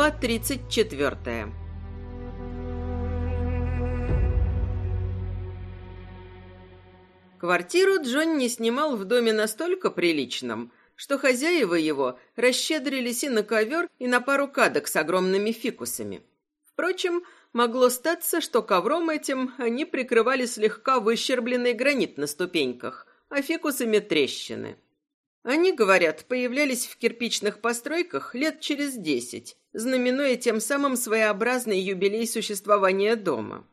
Глава 34 Квартиру Джонни снимал в доме настолько приличном, что хозяева его расщедрились и на ковер, и на пару кадок с огромными фикусами. Впрочем, могло статься, что ковром этим они прикрывали слегка выщербленный гранит на ступеньках, а фикусами трещины. Они, говорят, появлялись в кирпичных постройках лет через десять, знаменуя тем самым своеобразный юбилей существования дома.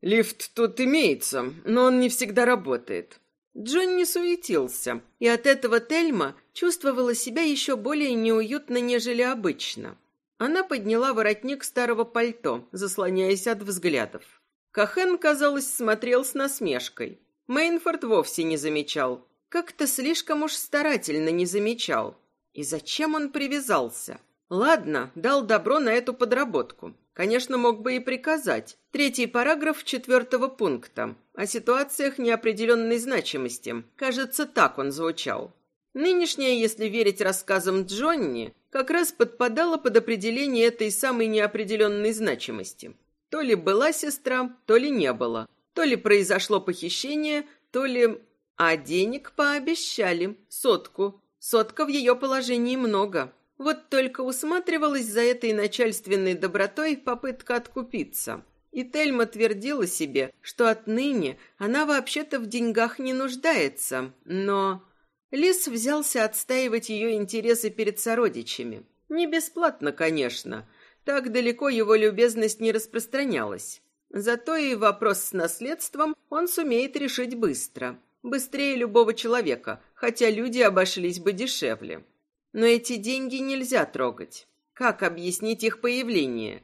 Лифт тут имеется, но он не всегда работает. Джон не суетился, и от этого Тельма чувствовала себя еще более неуютно, нежели обычно. Она подняла воротник старого пальто, заслоняясь от взглядов. Кахен, казалось, смотрел с насмешкой. Мейнфорд вовсе не замечал. Как-то слишком уж старательно не замечал. И зачем он привязался? Ладно, дал добро на эту подработку. Конечно, мог бы и приказать. Третий параграф четвертого пункта. О ситуациях неопределенной значимости. Кажется, так он звучал. Нынешняя, если верить рассказам Джонни, как раз подпадала под определение этой самой неопределенной значимости. То ли была сестра, то ли не было. То ли произошло похищение, то ли... А денег пообещали. Сотку. Сотка в ее положении много. Вот только усматривалась за этой начальственной добротой попытка откупиться. И Тельма твердила себе, что отныне она вообще-то в деньгах не нуждается, но... Лис взялся отстаивать ее интересы перед сородичами. Не бесплатно, конечно. Так далеко его любезность не распространялась. Зато и вопрос с наследством он сумеет решить быстро. Быстрее любого человека, хотя люди обошлись бы дешевле. Но эти деньги нельзя трогать. Как объяснить их появление?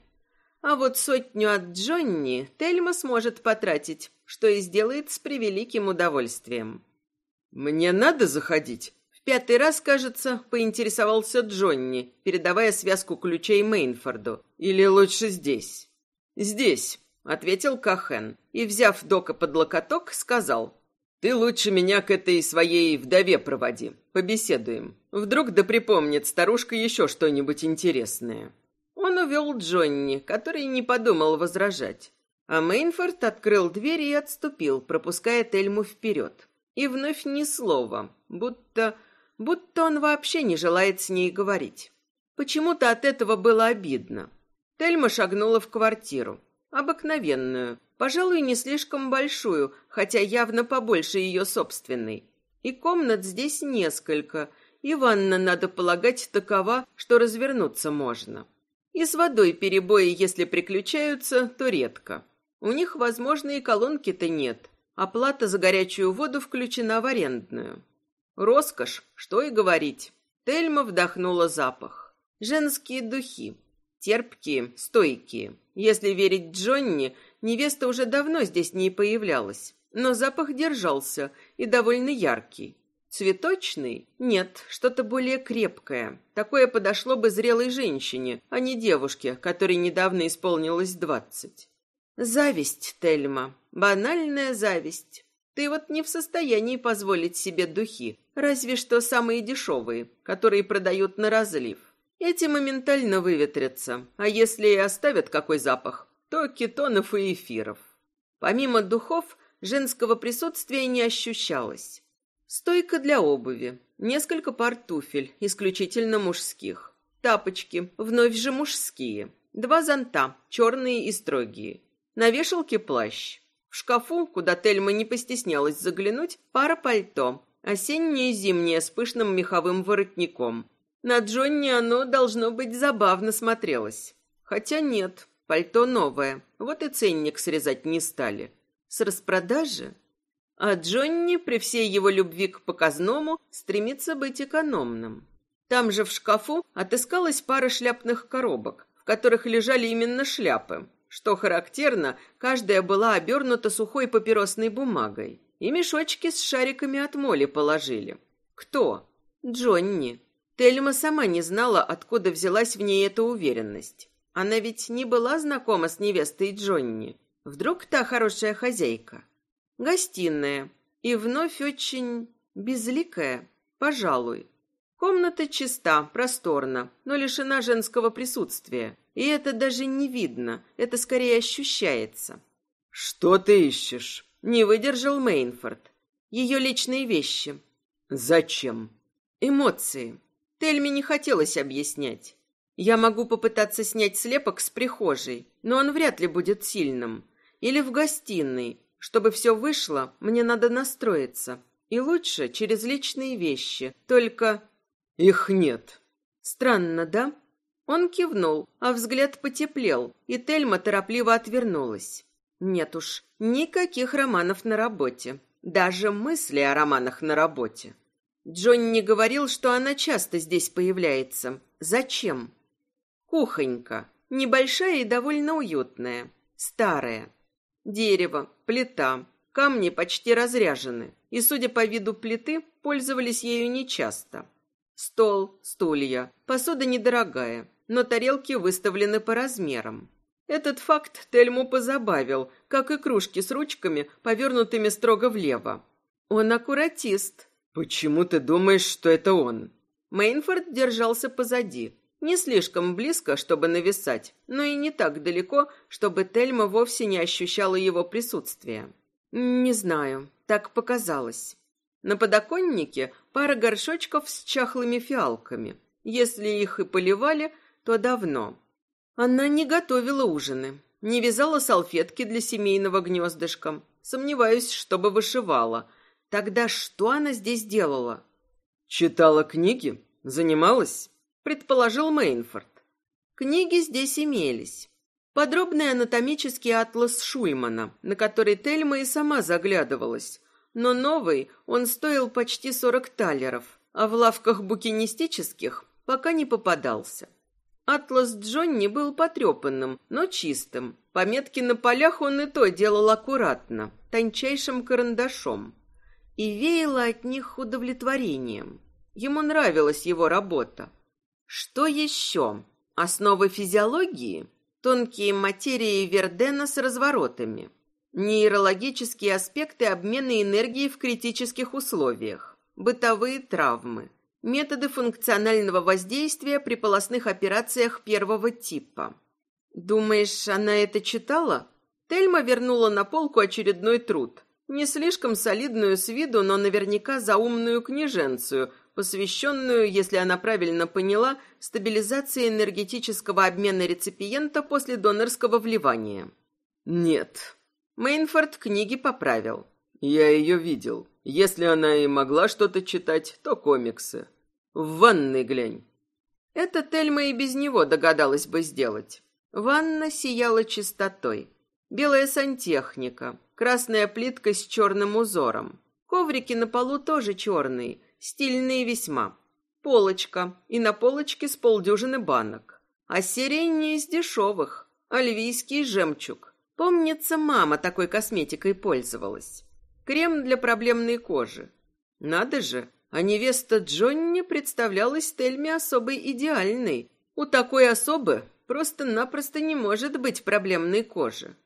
А вот сотню от Джонни Тельма сможет потратить, что и сделает с превеликим удовольствием. «Мне надо заходить?» В пятый раз, кажется, поинтересовался Джонни, передавая связку ключей Мейнфорду. «Или лучше здесь?» «Здесь», — ответил Кахен, и, взяв Дока под локоток, сказал. «Ты лучше меня к этой своей вдове проводи. Побеседуем. Вдруг да припомнит старушка еще что-нибудь интересное. Он увел Джонни, который не подумал возражать. А Мейнфорд открыл дверь и отступил, пропуская Тельму вперед. И вновь ни слова, будто... будто он вообще не желает с ней говорить. Почему-то от этого было обидно. Тельма шагнула в квартиру. Обыкновенную, пожалуй, не слишком большую, хотя явно побольше ее собственной. И комнат здесь несколько, и ванна, надо полагать, такова, что развернуться можно. И с водой перебои, если приключаются, то редко. У них, возможно, и колонки-то нет. Оплата за горячую воду включена в арендную. Роскошь, что и говорить. Тельма вдохнула запах. Женские духи. Терпкие, стойкие. Если верить Джонни, невеста уже давно здесь не появлялась. Но запах держался и довольно яркий. Цветочный? Нет, что-то более крепкое. Такое подошло бы зрелой женщине, а не девушке, которой недавно исполнилось двадцать. Зависть, Тельма. Банальная зависть. Ты вот не в состоянии позволить себе духи, разве что самые дешевые, которые продают на разлив. Эти моментально выветрятся, а если и оставят какой запах, то кетонов и эфиров. Помимо духов, женского присутствия не ощущалось. Стойка для обуви, несколько пар туфель, исключительно мужских. Тапочки, вновь же мужские. Два зонта, черные и строгие. На вешалке плащ. В шкафу, куда Тельма не постеснялась заглянуть, пара пальто. Осеннее и зимнее с пышным меховым воротником. На Джонни оно, должно быть, забавно смотрелось. Хотя нет, пальто новое. Вот и ценник срезать не стали. С распродажи? А Джонни, при всей его любви к показному, стремится быть экономным. Там же в шкафу отыскалась пара шляпных коробок, в которых лежали именно шляпы. Что характерно, каждая была обернута сухой папиросной бумагой. И мешочки с шариками от моли положили. Кто? Джонни. Тельма сама не знала, откуда взялась в ней эта уверенность. Она ведь не была знакома с невестой Джонни. Вдруг та хорошая хозяйка? Гостиная. И вновь очень безликая, пожалуй. Комната чиста, просторна, но лишена женского присутствия. И это даже не видно, это скорее ощущается. «Что ты ищешь?» Не выдержал Мейнфорд. Ее личные вещи. «Зачем?» Эмоции. Тельме не хотелось объяснять. Я могу попытаться снять слепок с прихожей, но он вряд ли будет сильным. Или в гостиной. Чтобы все вышло, мне надо настроиться. И лучше через личные вещи. Только... Их нет. Странно, да? Он кивнул, а взгляд потеплел, и Тельма торопливо отвернулась. Нет уж, никаких романов на работе. Даже мысли о романах на работе. Джонни говорил, что она часто здесь появляется. Зачем? Кухонька. Небольшая и довольно уютная. Старая. Дерево, плита, камни почти разряжены, и, судя по виду плиты, пользовались ею нечасто. Стол, стулья, посуда недорогая, но тарелки выставлены по размерам. Этот факт Тельму позабавил, как и кружки с ручками, повернутыми строго влево. Он аккуратист. Почему ты думаешь, что это он? Мейнфорд держался позади. Не слишком близко, чтобы нависать, но и не так далеко, чтобы Тельма вовсе не ощущала его присутствия. Не знаю, так показалось. На подоконнике пара горшочков с чахлыми фиалками. Если их и поливали, то давно. Она не готовила ужины, не вязала салфетки для семейного гнездышка. Сомневаюсь, чтобы вышивала. Тогда что она здесь делала? Читала книги? Занималась? Предположил Мейнфорд. Книги здесь имелись. Подробный анатомический атлас Шульмана, на который Тельма и сама заглядывалась. Но новый он стоил почти сорок талеров, а в лавках букинистических пока не попадался. Атлас Джонни был потрепанным, но чистым. Пометки на полях он и то делал аккуратно, тончайшим карандашом. И веяло от них удовлетворением. Ему нравилась его работа. Что еще? Основы физиологии? Тонкие материи Вердена с разворотами. Нейрологические аспекты обмена энергии в критических условиях. Бытовые травмы. Методы функционального воздействия при полостных операциях первого типа. Думаешь, она это читала? Тельма вернула на полку очередной труд. Не слишком солидную с виду, но наверняка заумную книженцию, посвященную, если она правильно поняла, стабилизации энергетического обмена реципиента после донорского вливания. Нет. Мейнфорд книги поправил. Я ее видел. Если она и могла что-то читать, то комиксы. В ванной глянь. Это Тельма и без него догадалась бы сделать. Ванна сияла чистотой. Белая сантехника, красная плитка с черным узором. Коврики на полу тоже черные, стильные весьма. Полочка, и на полочке с полдюжины банок. А серия не из дешевых. Альвийский жемчуг. Помнится, мама такой косметикой пользовалась. Крем для проблемной кожи. Надо же, а невеста Джонни представлялась Тельме особой идеальной. У такой особы просто-напросто не может быть проблемной кожи.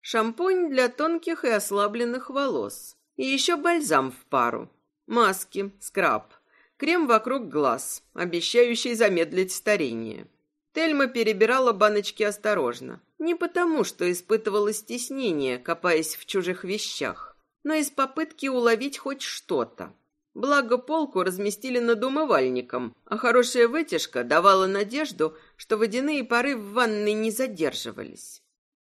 Шампунь для тонких и ослабленных волос. И еще бальзам в пару. Маски, скраб, крем вокруг глаз, обещающий замедлить старение. Тельма перебирала баночки осторожно. Не потому, что испытывала стеснение, копаясь в чужих вещах, но из попытки уловить хоть что-то. Благо полку разместили над умывальником, а хорошая вытяжка давала надежду, что водяные пары в ванной не задерживались.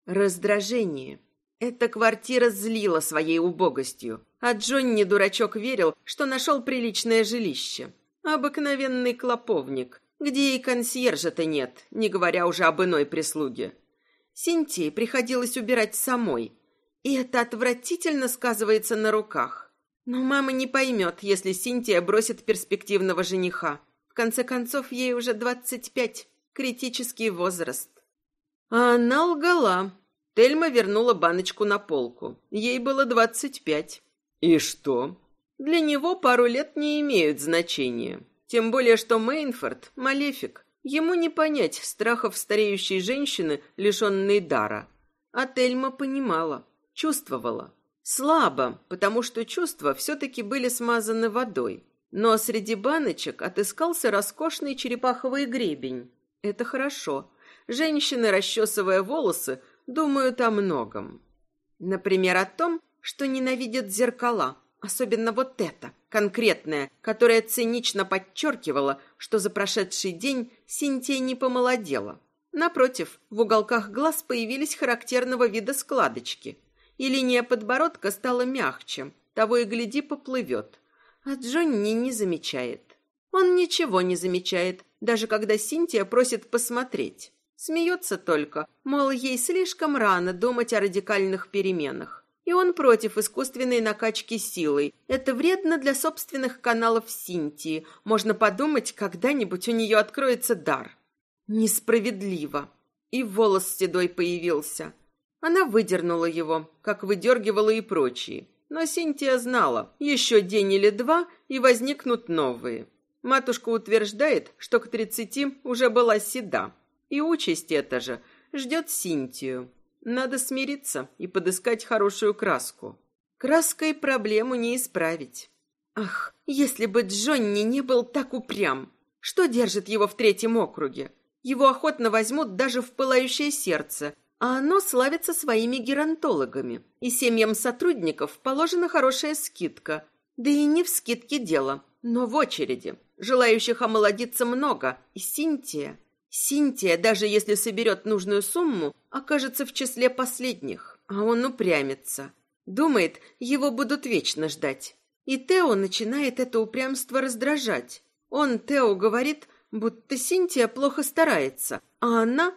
Раздражение. Эта квартира злила своей убогостью, а Джонни, дурачок, верил, что нашел приличное жилище. Обыкновенный клоповник, где и консьержа-то нет, не говоря уже об иной прислуге. Синтии приходилось убирать самой, и это отвратительно сказывается на руках. Но мама не поймет, если Синтия бросит перспективного жениха. В конце концов, ей уже двадцать пять, критический возраст. А она лгала. Тельма вернула баночку на полку. Ей было двадцать пять. И что? Для него пару лет не имеют значения. Тем более, что Мейнфорд – малефик. Ему не понять страхов стареющей женщины, лишенной дара. А Тельма понимала, чувствовала. Слабо, потому что чувства все-таки были смазаны водой. Но среди баночек отыскался роскошный черепаховый гребень. Это хорошо. женщины, расчесывая волосы, думают о многом. Например, о том, что ненавидят зеркала, особенно вот это, конкретное, которое цинично подчеркивало, что за прошедший день Синтия не помолодела. Напротив, в уголках глаз появились характерного вида складочки, и линия подбородка стала мягче, того и гляди поплывет. А Джонни не замечает. Он ничего не замечает, даже когда Синтия просит посмотреть. Смеется только, мол, ей слишком рано думать о радикальных переменах. И он против искусственной накачки силой. Это вредно для собственных каналов Синтии. Можно подумать, когда-нибудь у нее откроется дар. Несправедливо. И волос седой появился. Она выдернула его, как выдергивала и прочие. Но Синтия знала, еще день или два, и возникнут новые. Матушка утверждает, что к тридцати уже была седа. И участь эта же ждет Синтию. Надо смириться и подыскать хорошую краску. Краской проблему не исправить. Ах, если бы Джонни не был так упрям! Что держит его в третьем округе? Его охотно возьмут даже в пылающее сердце, а оно славится своими геронтологами. И семьям сотрудников положена хорошая скидка. Да и не в скидке дело, но в очереди. Желающих омолодиться много, и Синтия... Синтия, даже если соберет нужную сумму, окажется в числе последних, а он упрямится. Думает, его будут вечно ждать. И Тео начинает это упрямство раздражать. Он, Тео, говорит, будто Синтия плохо старается, а она...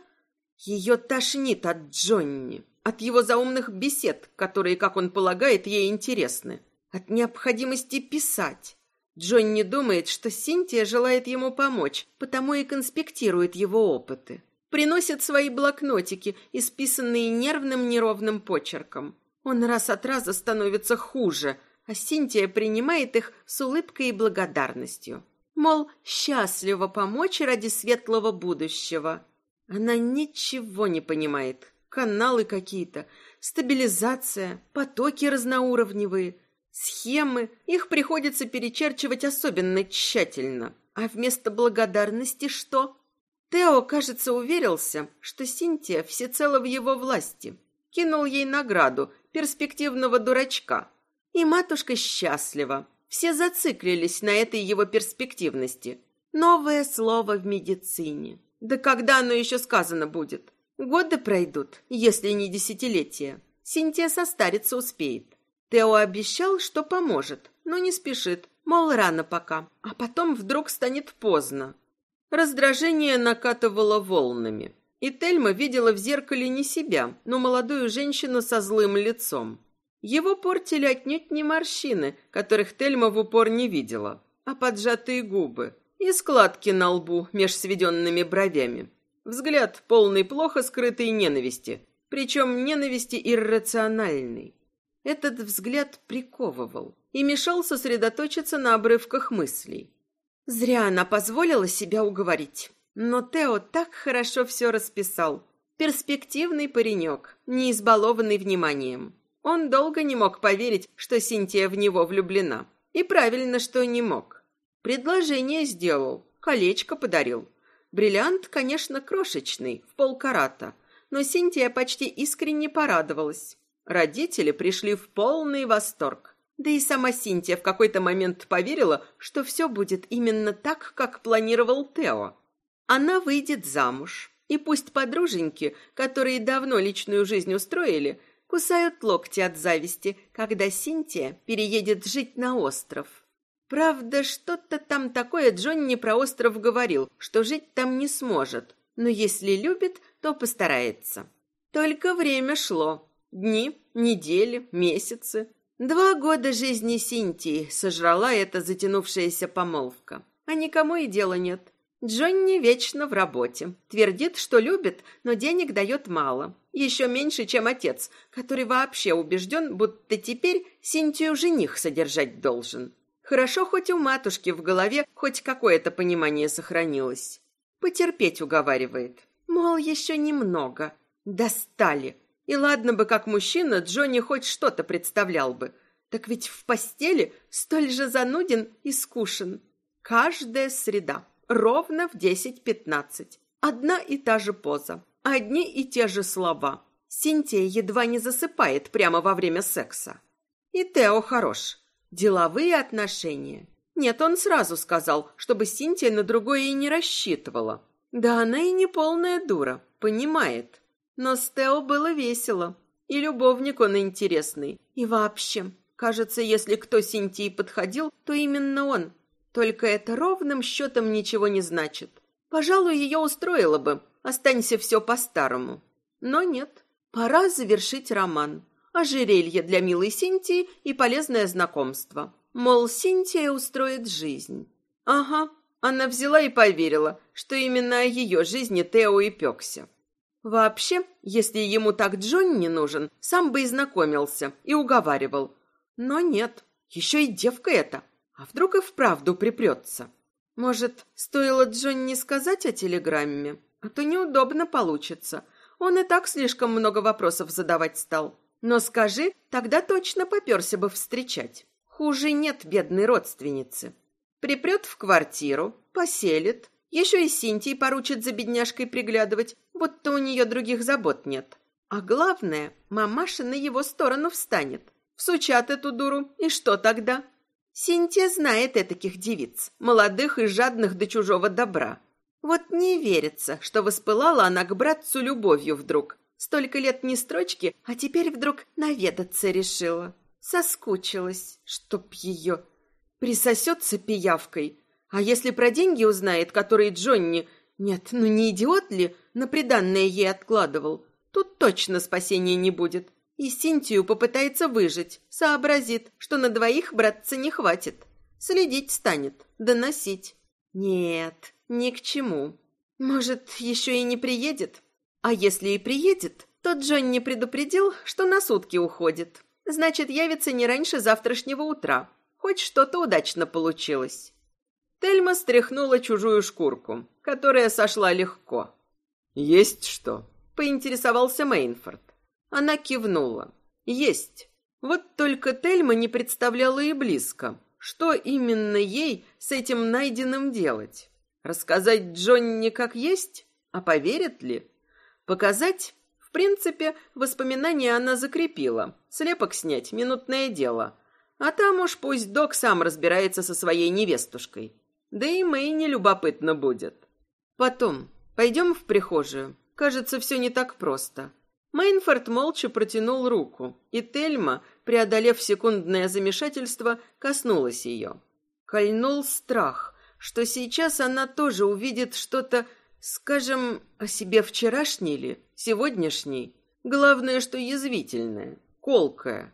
Ее тошнит от Джонни, от его заумных бесед, которые, как он полагает, ей интересны, от необходимости писать. Джонни думает, что Синтия желает ему помочь, потому и конспектирует его опыты. Приносит свои блокнотики, исписанные нервным неровным почерком. Он раз от раза становится хуже, а Синтия принимает их с улыбкой и благодарностью. Мол, счастливо помочь ради светлого будущего. Она ничего не понимает. Каналы какие-то, стабилизация, потоки разноуровневые – Схемы, их приходится перечерчивать особенно тщательно. А вместо благодарности что? Тео, кажется, уверился, что Синтия всецело в его власти. Кинул ей награду, перспективного дурачка. И матушка счастлива. Все зациклились на этой его перспективности. Новое слово в медицине. Да когда оно еще сказано будет? Годы пройдут, если не десятилетия. Синтия состариться успеет. Тео обещал, что поможет, но не спешит, мол, рано пока, а потом вдруг станет поздно. Раздражение накатывало волнами, и Тельма видела в зеркале не себя, но молодую женщину со злым лицом. Его портили отнюдь не морщины, которых Тельма в упор не видела, а поджатые губы и складки на лбу меж сведенными бровями. Взгляд полный плохо скрытой ненависти, причем ненависти иррациональной. Этот взгляд приковывал и мешал сосредоточиться на обрывках мыслей. Зря она позволила себя уговорить. Но Тео так хорошо все расписал. Перспективный паренек, не избалованный вниманием. Он долго не мог поверить, что Синтия в него влюблена. И правильно, что не мог. Предложение сделал, колечко подарил. Бриллиант, конечно, крошечный, в полкарата, но Синтия почти искренне порадовалась. Родители пришли в полный восторг. Да и сама Синтия в какой-то момент поверила, что все будет именно так, как планировал Тео. Она выйдет замуж. И пусть подруженьки, которые давно личную жизнь устроили, кусают локти от зависти, когда Синтия переедет жить на остров. Правда, что-то там такое Джонни про остров говорил, что жить там не сможет. Но если любит, то постарается. Только время шло. Дни, недели, месяцы. Два года жизни Синтии сожрала эта затянувшаяся помолвка. А никому и дела нет. Джонни вечно в работе. Твердит, что любит, но денег дает мало. Еще меньше, чем отец, который вообще убежден, будто теперь Синтию жених содержать должен. Хорошо, хоть у матушки в голове хоть какое-то понимание сохранилось. Потерпеть уговаривает. Мол, еще немного. Достали. И ладно бы, как мужчина, Джонни хоть что-то представлял бы. Так ведь в постели столь же зануден и скушен. Каждая среда, ровно в десять пятнадцать. Одна и та же поза, одни и те же слова. Синтия едва не засыпает прямо во время секса. И Тео хорош. Деловые отношения. Нет, он сразу сказал, чтобы Синтия на другое и не рассчитывала. Да она и не полная дура, понимает. Но с Тео было весело. И любовник он интересный. И вообще, кажется, если кто Синтии подходил, то именно он. Только это ровным счетом ничего не значит. Пожалуй, ее устроило бы. Останься все по-старому. Но нет. Пора завершить роман. Ожерелье для милой Синтии и полезное знакомство. Мол, Синтия устроит жизнь. Ага, она взяла и поверила, что именно о ее жизни Тео и пекся. Вообще, если ему так Джон не нужен, сам бы и знакомился и уговаривал. Но нет, еще и девка эта. А вдруг и вправду припрется? Может, стоило Джон не сказать о телеграмме? А то неудобно получится. Он и так слишком много вопросов задавать стал. Но скажи, тогда точно поперся бы встречать. Хуже нет бедной родственницы. Припрет в квартиру, поселит, еще и Синтии поручит за бедняжкой приглядывать, будто у нее других забот нет. А главное, мамаша на его сторону встанет. Всучат эту дуру, и что тогда? Синтия знает этаких девиц, молодых и жадных до чужого добра. Вот не верится, что воспылала она к братцу любовью вдруг. Столько лет не строчки, а теперь вдруг наведаться решила. Соскучилась, чтоб ее... Присосется пиявкой, а если про деньги узнает, которые Джонни... Нет, ну не идиот ли на приданное ей откладывал? Тут точно спасения не будет. И Синтию попытается выжить, сообразит, что на двоих братца не хватит. Следить станет, доносить. Нет, ни к чему. Может, еще и не приедет? А если и приедет, то Джонни предупредил, что на сутки уходит. Значит, явится не раньше завтрашнего утра. Хоть что-то удачно получилось. Тельма стряхнула чужую шкурку, которая сошла легко. «Есть что?» — поинтересовался Мейнфорд. Она кивнула. «Есть». Вот только Тельма не представляла и близко, что именно ей с этим найденным делать. Рассказать Джонни как есть? А поверит ли? Показать? В принципе, воспоминания она закрепила. Слепок снять — минутное дело. А там уж пусть док сам разбирается со своей невестушкой. Да и Мэйне любопытно будет. Потом, пойдем в прихожую. Кажется, все не так просто. Мейнфорд молча протянул руку, и Тельма, преодолев секундное замешательство, коснулась ее. Кольнул страх, что сейчас она тоже увидит что-то, скажем, о себе вчерашней ли, сегодняшней. Главное, что язвительное, колкое.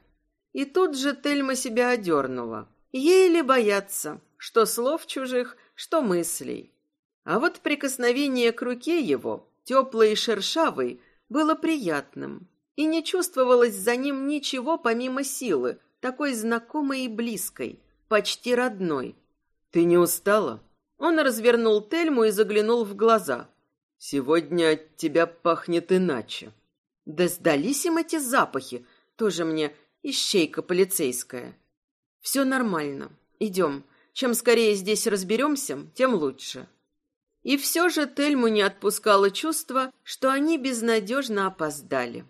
И тут же Тельма себя одернула. Ей ли бояться, что слов чужих, что мыслей. А вот прикосновение к руке его, теплой и шершавой, было приятным, и не чувствовалось за ним ничего помимо силы, такой знакомой и близкой, почти родной. «Ты не устала?» Он развернул Тельму и заглянул в глаза. «Сегодня от тебя пахнет иначе». «Да сдались им эти запахи, тоже мне ищейка полицейская». «Все нормально. Идем. Чем скорее здесь разберемся, тем лучше. И все же Тельму не отпускало чувство, что они безнадежно опоздали.